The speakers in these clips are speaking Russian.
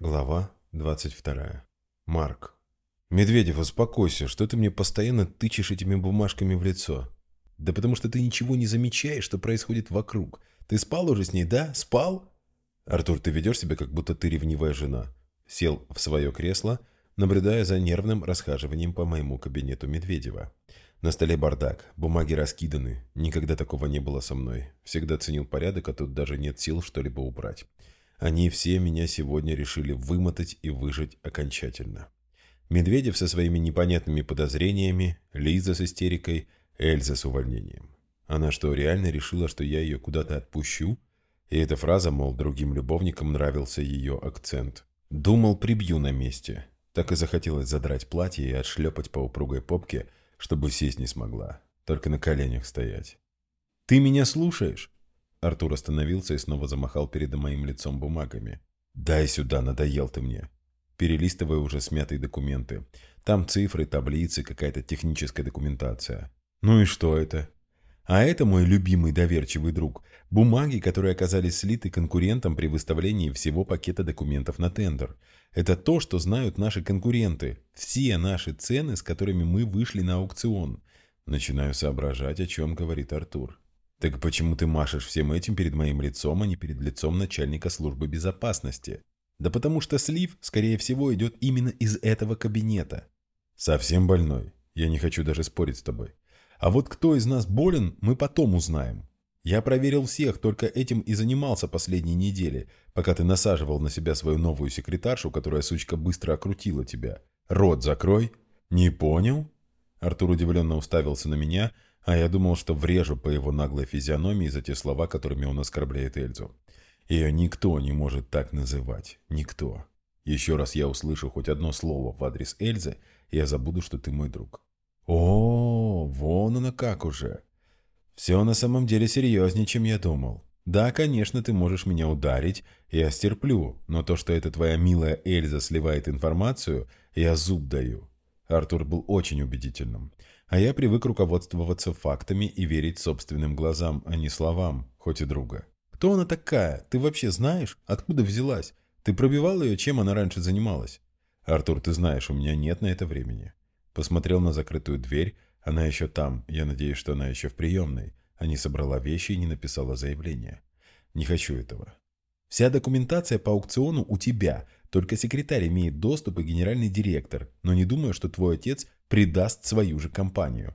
Глава 22. Марк. «Медведев, успокойся, что ты мне постоянно тычешь этими бумажками в лицо?» «Да потому что ты ничего не замечаешь, что происходит вокруг. Ты спал уже с ней, да? Спал?» «Артур, ты ведешь себя, как будто ты ревнивая жена». Сел в свое кресло, наблюдая за нервным расхаживанием по моему кабинету Медведева. На столе бардак, бумаги раскиданы. Никогда такого не было со мной. Всегда ценил порядок, а тут даже нет сил что-либо убрать. Они все меня сегодня решили вымотать и выжить окончательно. Медведев со своими непонятными подозрениями, Лиза с истерикой, Эльза с увольнением. Она что, реально решила, что я ее куда-то отпущу? И эта фраза, мол, другим любовникам нравился ее акцент. Думал, прибью на месте. Так и захотелось задрать платье и отшлепать по упругой попке, чтобы сесть не смогла. Только на коленях стоять. «Ты меня слушаешь?» Артур остановился и снова замахал перед моим лицом бумагами. «Дай сюда, надоел ты мне!» Перелистывая уже смятые документы. Там цифры, таблицы, какая-то техническая документация. Ну и что это? А это мой любимый доверчивый друг. Бумаги, которые оказались слиты конкурентам при выставлении всего пакета документов на тендер. Это то, что знают наши конкуренты. Все наши цены, с которыми мы вышли на аукцион. Начинаю соображать, о чем говорит Артур. Так почему ты машешь всем этим перед моим лицом, а не перед лицом начальника службы безопасности? Да потому что слив, скорее всего, идет именно из этого кабинета. Совсем больной. Я не хочу даже спорить с тобой. А вот кто из нас болен, мы потом узнаем. Я проверил всех, только этим и занимался последние недели, пока ты насаживал на себя свою новую секретаршу, которая, сучка, быстро окрутила тебя. Рот закрой. Не понял? Артур удивленно уставился на меня, а я думал, что врежу по его наглой физиономии за те слова, которыми он оскорбляет Эльзу. Ее никто не может так называть. Никто. Еще раз я услышу хоть одно слово в адрес Эльзы, я забуду, что ты мой друг. О, вон она как уже. Все на самом деле серьезнее, чем я думал. Да, конечно, ты можешь меня ударить, я стерплю, но то, что эта твоя милая Эльза сливает информацию, я зуб даю. Артур был очень убедительным. А я привык руководствоваться фактами и верить собственным глазам, а не словам, хоть и друга. Кто она такая? Ты вообще знаешь? Откуда взялась? Ты пробивал ее, чем она раньше занималась? Артур, ты знаешь, у меня нет на это времени. Посмотрел на закрытую дверь. Она еще там. Я надеюсь, что она еще в приемной. А не собрала вещи и не написала заявление. Не хочу этого. Вся документация по аукциону у тебя. Только секретарь имеет доступ и генеральный директор. Но не думаю, что твой отец предаст свою же компанию.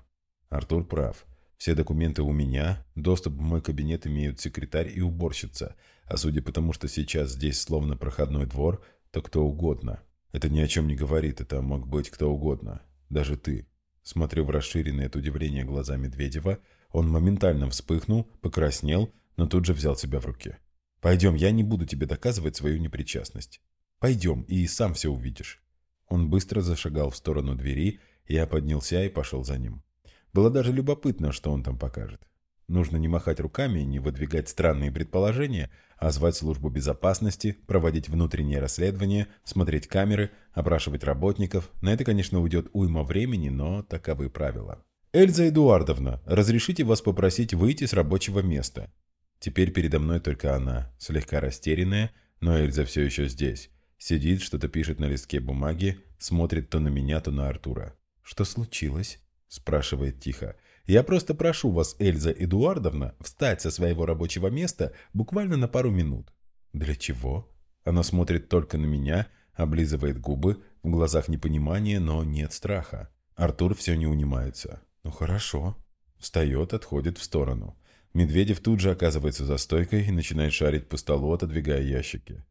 Артур прав. Все документы у меня, доступ в мой кабинет имеют секретарь и уборщица, а судя по тому, что сейчас здесь словно проходной двор, то кто угодно. Это ни о чем не говорит, это мог быть кто угодно, даже ты. Смотрю в расширенные от удивления глаза Медведева, он моментально вспыхнул, покраснел, но тут же взял себя в руки. «Пойдем, я не буду тебе доказывать свою непричастность. Пойдем, и сам все увидишь». Он быстро зашагал в сторону двери, я поднялся и пошел за ним. Было даже любопытно, что он там покажет. Нужно не махать руками, не выдвигать странные предположения, а звать службу безопасности, проводить внутреннее расследование, смотреть камеры, опрашивать работников. На это, конечно, уйдет уйма времени, но таковы правила. «Эльза Эдуардовна, разрешите вас попросить выйти с рабочего места?» Теперь передо мной только она, слегка растерянная, но Эльза все еще здесь. Сидит, что-то пишет на листке бумаги, смотрит то на меня, то на Артура. «Что случилось?» – спрашивает тихо. «Я просто прошу вас, Эльза Эдуардовна, встать со своего рабочего места буквально на пару минут». «Для чего?» Она смотрит только на меня, облизывает губы, в глазах непонимание, но нет страха. Артур все не унимается. «Ну хорошо». Встает, отходит в сторону. Медведев тут же оказывается за стойкой и начинает шарить по столу, отодвигая ящики.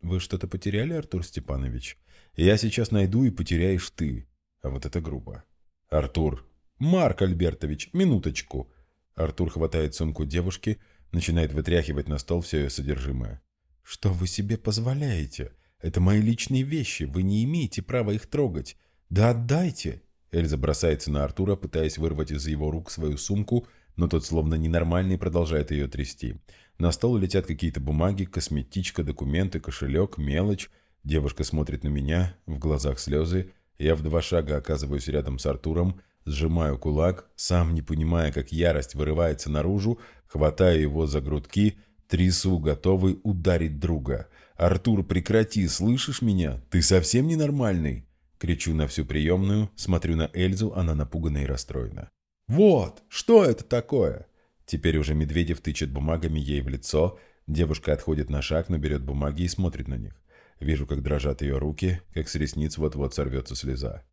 «Вы что-то потеряли, Артур Степанович? Я сейчас найду и потеряешь ты. А вот это грубо. Артур. Марк Альбертович, минуточку. Артур хватает сумку девушки, начинает вытряхивать на стол все ее содержимое. Что вы себе позволяете? Это мои личные вещи, вы не имеете права их трогать. Да отдайте. Эльза бросается на Артура, пытаясь вырвать из его рук свою сумку, но тот словно ненормальный продолжает ее трясти. На стол летят какие-то бумаги, косметичка, документы, кошелек, мелочь. Девушка смотрит на меня, в глазах слезы. Я в два шага оказываюсь рядом с Артуром, сжимаю кулак, сам не понимая, как ярость вырывается наружу, хватаю его за грудки, Трясу, готовый ударить друга. «Артур, прекрати, слышишь меня? Ты совсем ненормальный!» Кричу на всю приемную, смотрю на Эльзу, она напугана и расстроена. «Вот! Что это такое?» Теперь уже Медведев тычет бумагами ей в лицо. Девушка отходит на шаг, но берет бумаги и смотрит на них. Вижу, как дрожат ее руки, как с ресниц вот-вот сорвется слеза.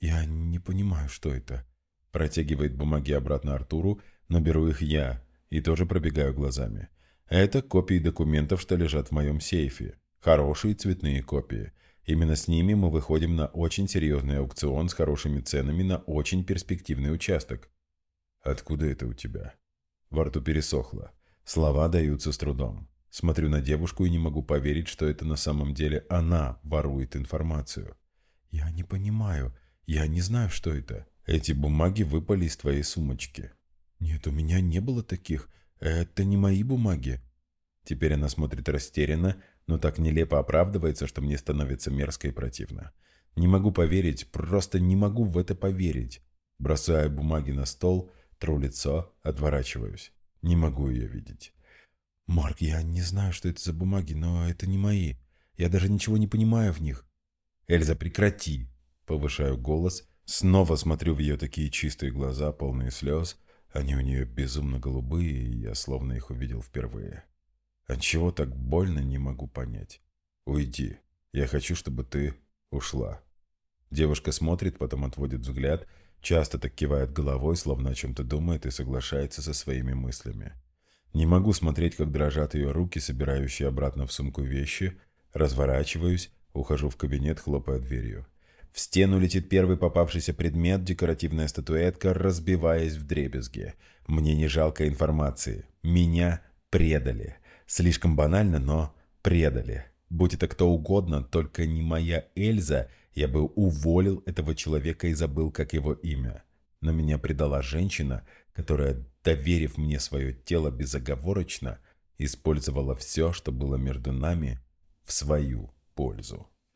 «Я не понимаю, что это». Протягивает бумаги обратно Артуру, но беру их я и тоже пробегаю глазами. Это копии документов, что лежат в моем сейфе. Хорошие цветные копии. Именно с ними мы выходим на очень серьезный аукцион с хорошими ценами на очень перспективный участок. «Откуда это у тебя?» Во рту пересохло. Слова даются с трудом. Смотрю на девушку и не могу поверить, что это на самом деле она ворует информацию. «Я не понимаю. Я не знаю, что это. Эти бумаги выпали из твоей сумочки». «Нет, у меня не было таких. Это не мои бумаги». Теперь она смотрит растерянно, но так нелепо оправдывается, что мне становится мерзко и противно. Не могу поверить, просто не могу в это поверить. Бросаю бумаги на стол, тру лицо, отворачиваюсь. Не могу ее видеть. «Марк, я не знаю, что это за бумаги, но это не мои. Я даже ничего не понимаю в них». «Эльза, прекрати!» Повышаю голос, снова смотрю в ее такие чистые глаза, полные слез. Они у нее безумно голубые, и я словно их увидел впервые. Отчего так больно, не могу понять. Уйди. Я хочу, чтобы ты ушла. Девушка смотрит, потом отводит взгляд, часто так кивает головой, словно о чем-то думает и соглашается со своими мыслями. Не могу смотреть, как дрожат ее руки, собирающие обратно в сумку вещи. Разворачиваюсь, ухожу в кабинет, хлопая дверью. В стену летит первый попавшийся предмет, декоративная статуэтка, разбиваясь в дребезги. Мне не жалко информации. Меня предали. Слишком банально, но предали. Будь это кто угодно, только не моя Эльза, я бы уволил этого человека и забыл, как его имя. Но меня предала женщина, которая, доверив мне свое тело безоговорочно, использовала все, что было между нами, в свою пользу.